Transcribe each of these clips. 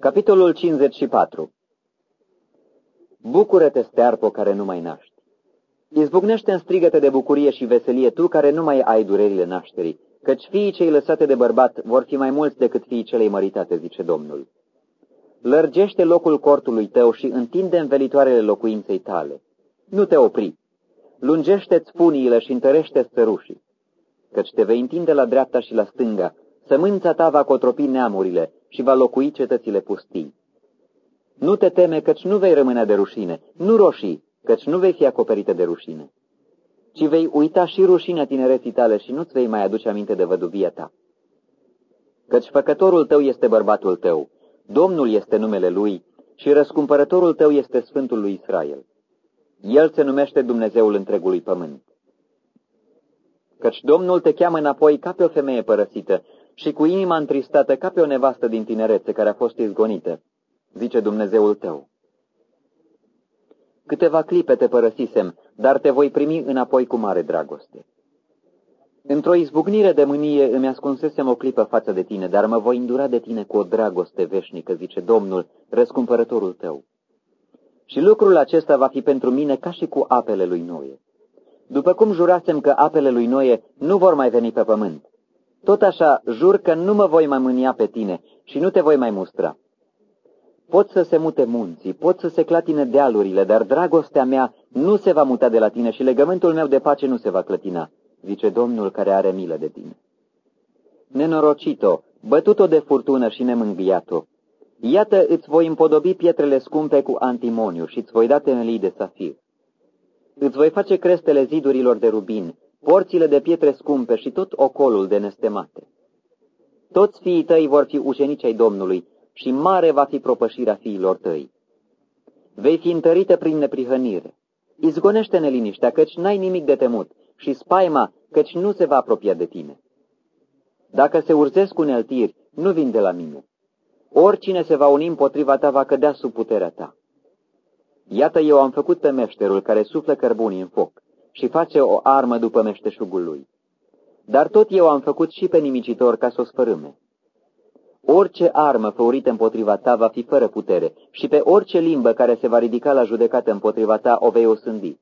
Capitolul 54 Bucură-te, stearpo, care nu mai naști. Izbucnește în strigăte de bucurie și veselie tu care nu mai ai durerile nașterii, căci fiii cei lăsate de bărbat vor fi mai mulți decât fiii celei măritate, zice Domnul. Lărgește locul cortului tău și întinde învelitoarele locuinței tale. Nu te opri. Lungește-ți funiile și întărește țărușii, căci te vei întinde la dreapta și la stânga, sămânța ta va cotropi neamurile și va locui cetățile pustii. Nu te teme, căci nu vei rămâne de rușine, nu roșii, căci nu vei fi acoperită de rușine, ci vei uita și rușinea tinereții tale și nu-ți vei mai aduce aminte de văduvia ta. Căci făcătorul tău este bărbatul tău, Domnul este numele lui și răscumpărătorul tău este Sfântul lui Israel. El se numește Dumnezeul întregului pământ. Căci Domnul te cheamă înapoi ca pe o femeie părăsită și cu inima întristată ca pe o nevastă din tinerețe care a fost izgonită, zice Dumnezeul tău. Câteva clipe te părăsisem, dar te voi primi înapoi cu mare dragoste. Într-o izbucnire de mânie îmi ascunsesem o clipă față de tine, dar mă voi îndura de tine cu o dragoste veșnică, zice Domnul, răscumpărătorul tău. Și lucrul acesta va fi pentru mine ca și cu apele lui Noe. După cum jurasem că apele lui Noe nu vor mai veni pe pământ, tot așa jur că nu mă voi mai mânia pe tine și nu te voi mai mustra. Pot să se mute munții, pot să se clatine dealurile, dar dragostea mea nu se va muta de la tine și legământul meu de pace nu se va clătina, zice Domnul care are milă de tine. Nenorocito, bătut-o de furtună și nemângâiat-o, iată îți voi împodobi pietrele scumpe cu antimoniu și îți voi da temelii de safir. Îți voi face crestele zidurilor de rubin, porțile de pietre scumpe și tot ocolul de nestemate. Toți fiii tăi vor fi ucenici ai Domnului și mare va fi propășirea fiilor tăi. Vei fi întărită prin neprihănire. Izgonește neliniștea, căci n-ai nimic de temut, și spaima, căci nu se va apropia de tine. Dacă se urzesc uneltiri, nu vin de la mine. Oricine se va uni împotriva ta va cădea sub puterea ta. Iată, eu am făcut pe meșterul care suflă cărbunii în foc și face o armă după meșteșugul lui. Dar tot eu am făcut și pe nimicitor ca să o sfărâme. Orice armă făurită împotriva ta va fi fără putere și pe orice limbă care se va ridica la judecată împotriva ta o vei osândi.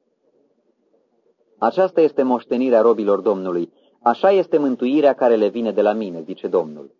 Aceasta este moștenirea robilor Domnului, așa este mântuirea care le vine de la mine, zice Domnul.